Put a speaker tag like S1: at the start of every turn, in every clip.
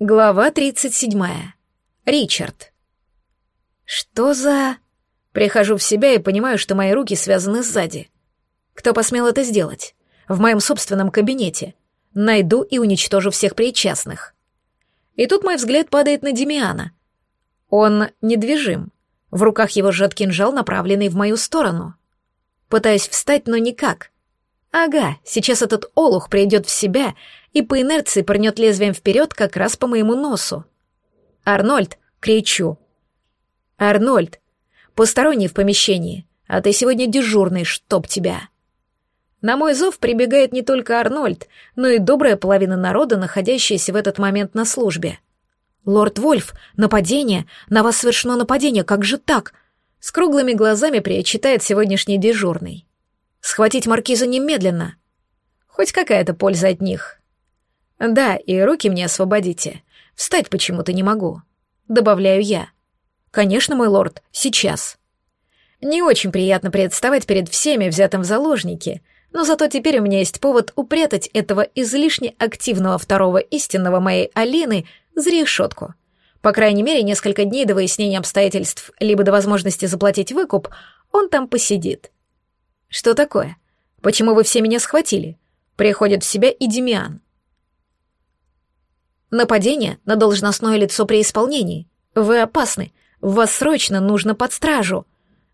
S1: Глава 37. Ричард. Что за... Прихожу в себя и понимаю, что мои руки связаны сзади. Кто посмел это сделать? В моем собственном кабинете. Найду и уничтожу всех причастных. И тут мой взгляд падает на Демиана. Он недвижим. В руках его сжат кинжал, направленный в мою сторону. Пытаюсь встать, но никак. Ага, сейчас этот олух придет в себя и по инерции пырнет лезвием вперед как раз по моему носу. «Арнольд!» — кричу. «Арнольд! Посторонний в помещении, а ты сегодня дежурный, чтоб тебя!» На мой зов прибегает не только Арнольд, но и добрая половина народа, находящаяся в этот момент на службе. «Лорд Вольф, нападение! На вас совершено нападение, как же так?» С круглыми глазами причитает сегодняшний дежурный. «Схватить маркиза немедленно!» Хоть какая-то польза от них. Да, и руки мне освободите. Встать почему-то не могу. Добавляю я. Конечно, мой лорд, сейчас. Не очень приятно представать перед всеми взятым в заложники, но зато теперь у меня есть повод упрятать этого излишне активного второго истинного моей Алины за решетку. По крайней мере, несколько дней до выяснения обстоятельств, либо до возможности заплатить выкуп, он там посидит. Что такое? Почему вы все меня схватили? Приходит в себя и Демиан. Нападение на должностное лицо при исполнении. Вы опасны. Вас срочно нужно под стражу.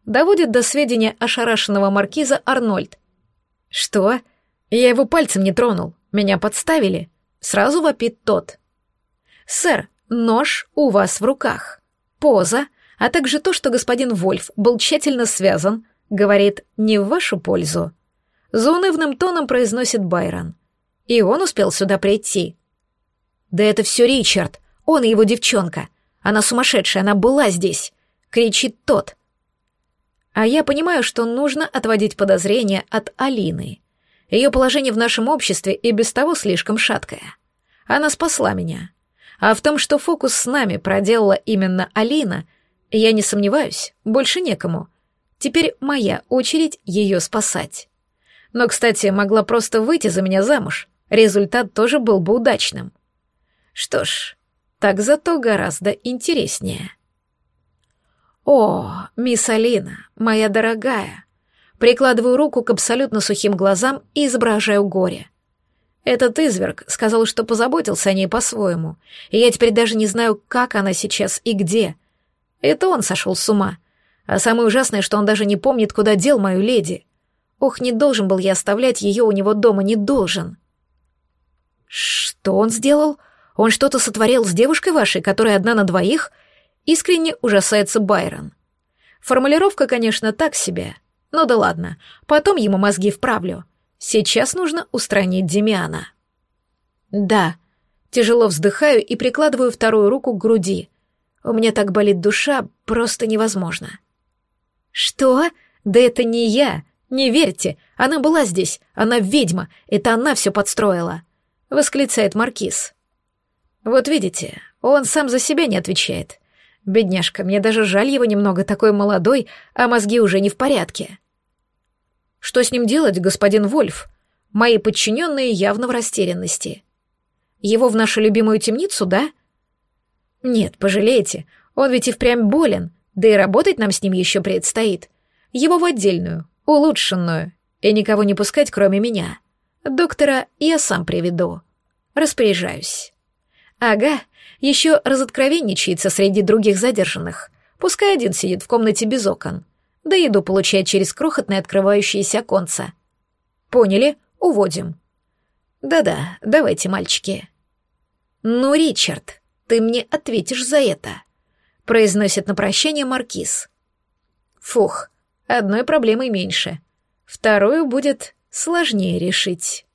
S1: Доводит до сведения ошарашенного маркиза Арнольд. Что? Я его пальцем не тронул. Меня подставили. Сразу вопит тот. Сэр, нож у вас в руках. Поза, а также то, что господин Вольф был тщательно связан, говорит не в вашу пользу. Заунывным тоном произносит Байрон. И он успел сюда прийти. «Да это все Ричард, он и его девчонка. Она сумасшедшая, она была здесь!» — кричит тот. А я понимаю, что нужно отводить подозрения от Алины. Ее положение в нашем обществе и без того слишком шаткое. Она спасла меня. А в том, что фокус с нами проделала именно Алина, я не сомневаюсь, больше некому. Теперь моя очередь ее спасать. Но, кстати, могла просто выйти за меня замуж. Результат тоже был бы удачным. Что ж, так зато гораздо интереснее. О, мисс Алина, моя дорогая. Прикладываю руку к абсолютно сухим глазам и изображаю горе. Этот изверг сказал, что позаботился о ней по-своему, и я теперь даже не знаю, как она сейчас и где. Это он сошел с ума. А самое ужасное, что он даже не помнит, куда дел мою леди. Ох, не должен был я оставлять ее у него дома, не должен. Что он сделал? — он что-то сотворил с девушкой вашей, которая одна на двоих? Искренне ужасается Байрон. Формулировка, конечно, так себе. Но да ладно, потом ему мозги вправлю. Сейчас нужно устранить Демиана. Да, тяжело вздыхаю и прикладываю вторую руку к груди. У меня так болит душа, просто невозможно. Что? Да это не я. Не верьте, она была здесь, она ведьма, это она все подстроила. Восклицает Маркиз. Вот видите, он сам за себя не отвечает. Бедняжка, мне даже жаль его немного, такой молодой, а мозги уже не в порядке. Что с ним делать, господин Вольф? Мои подчиненные явно в растерянности. Его в нашу любимую темницу, да? Нет, пожалейте, он ведь и впрямь болен, да и работать нам с ним еще предстоит. Его в отдельную, улучшенную, и никого не пускать, кроме меня. Доктора я сам приведу. Распоряжаюсь. Ага, еще разоткровенничается среди других задержанных. Пускай один сидит в комнате без окон. Да еду получает через крохотное открывающееся оконце. Поняли? Уводим. Да-да, давайте, мальчики. Ну, Ричард, ты мне ответишь за это, произносит на прощание маркиз. Фух, одной проблемой меньше. Вторую будет сложнее решить.